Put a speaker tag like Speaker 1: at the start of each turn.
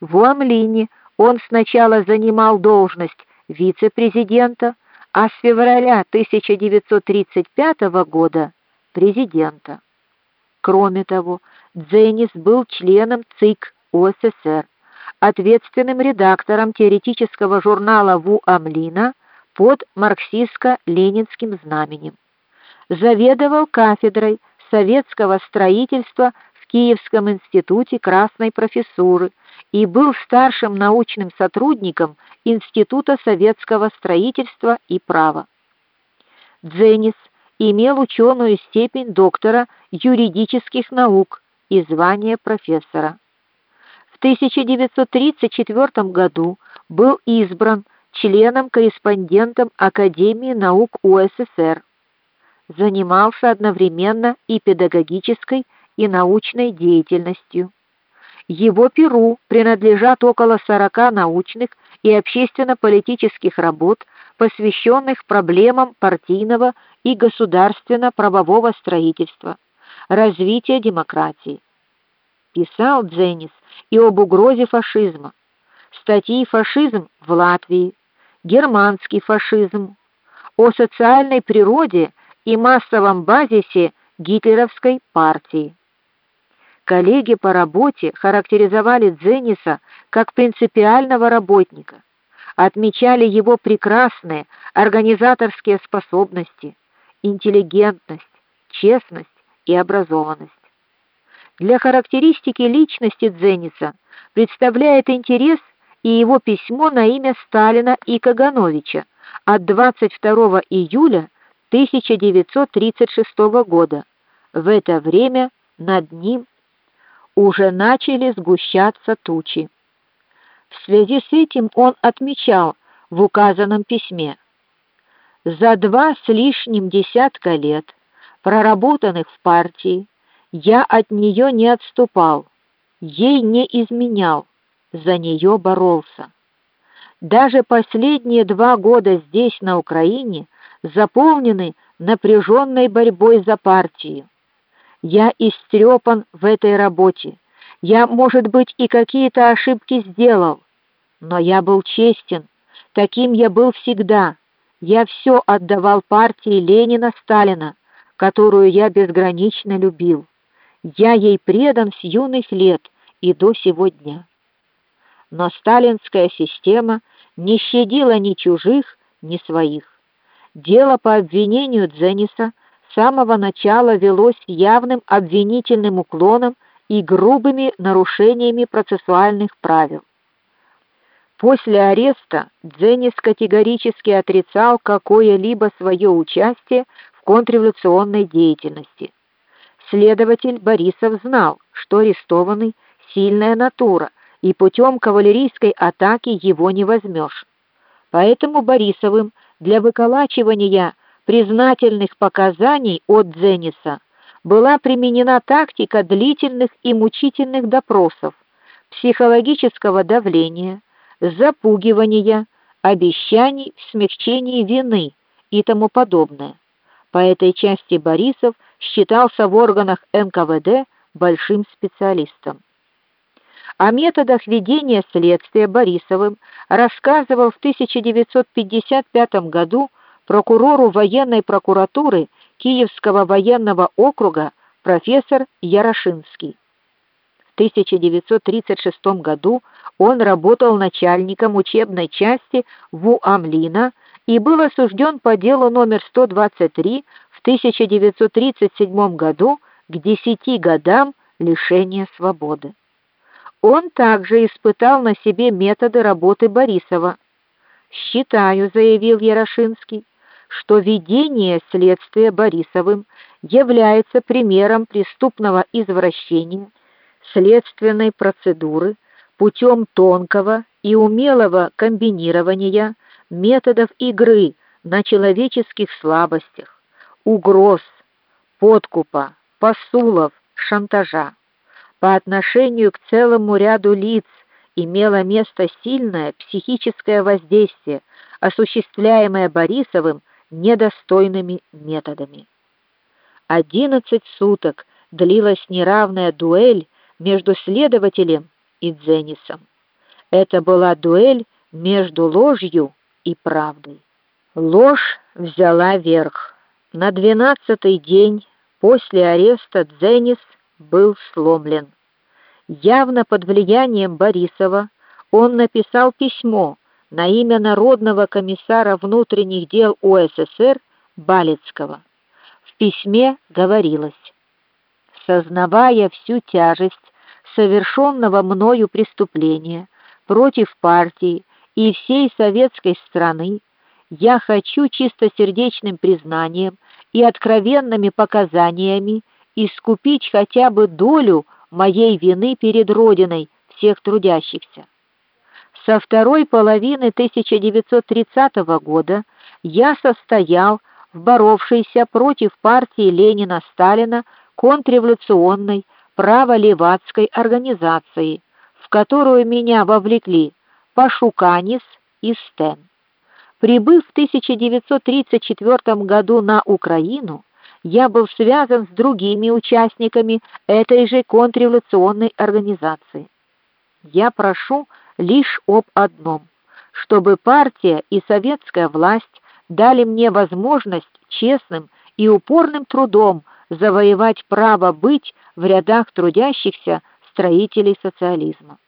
Speaker 1: В Уамлине он сначала занимал должность вице-президента, а с февраля 1935 года президента. Кроме того, Дзенис был членом ЦИК УССР, ответственным редактором теоретического журнала ВУ Амлина под марксистско-ленинским знаменем. Заведовал кафедрой советского строительства в Киевском институте Красной профессуры и был старшим научным сотрудником Института советского строительства и права. Дзенис имел ученую степень доктора юридических наук и звание профессора. В 1934 году был избран членом-корреспондентом Академии наук УССР. Занимался одновременно и педагогической, и научной деятельностью. Его перу принадлежат около 40 научных и общественно-политических работ, посвященных проблемам партийного и государственно-правового строительства, развития демократии. Писал Дзенис и об угрозе фашизма. Статьи Фашизм в Латвии, Германский фашизм, о социальной природе и массовом базисе гитлеровской партии. Коллеги по работе характеризовали Дзениса как принципиального работника, отмечали его прекрасные организаторские способности, интеллигентность, честность и образованность. Для характеристики личности Дзениса представляет интерес и его письмо на имя Сталина и Кагановича от 22 июля 1936 года. В это время над ним уже начали сгущаться тучи. В связи с этим он отмечал в указанном письме: за два с лишним десятка лет, проработанных в партии, я от нее не отступал, ей не изменял, за нее боролся. Даже последние два года здесь на Украине заполнены напряженной борьбой за партию. Я истрепан в этой работе. Я, может быть, и какие-то ошибки сделал, но я был честен, таким я был всегда. Я все отдавал партии Ленина, Сталина, которую я безгранично любил. Я ей предан с юных лет и до сего дня. Но сталинская система не щадила ни чужих, ни своих. Дело по обвинению Дзениса с самого начала велось явным обвинительным уклоном и грубыми нарушениями процессуальных правил. После ареста Дзенис категорически отрицал какое-либо свое участие в контрреволюционной деятельности. Следователь Борисов знал, что арестованный сильная натура, и путем кавалерийской атаки его не возьмешь. Поэтому Борисовым для выколачивания признательных показаний от Дзениса была применена тактика длительных и мучительных допросов, психологического давления, запугивания, обещаний в смягчении вины и тому подобное. По этой части Борисов считался в органах НКВД большим специалистом. О методах ведения следствия Борисовым рассказывал в 1955 году прокурору военной прокуратуры Киевского военного округа профессор Ярошинский. 1936 году он работал начальником учебной части в Амлина и был осужден по делу номер 123 в 1937 году к 10 годам лишения свободы. Он также испытал на себе методы работы Борисова. "Считаю", заявил Ярошинский, "что ведение следствия Борисовым является примером преступного извращения следственной процедуры путем тонкого и умелого комбинирования методов игры на человеческих слабостях, угроз, подкупа, посулов, шантажа. По отношению к целому ряду лиц имело место сильное психическое воздействие, осуществляемое Борисовым недостойными методами. Одиннадцать суток длилась неравная дуэль между следователем и Дзенисом. Это была дуэль между ложью и правдой. Ложь взяла верх. На двенадцатый день после ареста Дзенис был сломлен. Явно под влиянием Борисова он написал письмо на имя Народного комиссара внутренних дел УССР Балецкого. В письме говорилось: сознавая всю тяжесть совершенного мною преступления против партии и всей советской страны, я хочу чистосердечным признанием и откровенными показаниями искупить хотя бы долю моей вины перед родиной всех трудящихся. Со второй половины 1930 года я состоял в боровшейся против партии Ленина-Сталина контрреволюционной праволевацкой организации, в которую меня вовлекли Пашуканис и Стен. Прибыв в 1934 году на Украину, я был связан с другими участниками этой же контрреволюционной организации. Я прошу лишь об одном: чтобы партия и советская власть дали мне возможность честным и упорным трудом завоевать право быть в рядах трудящихся строителей социализма.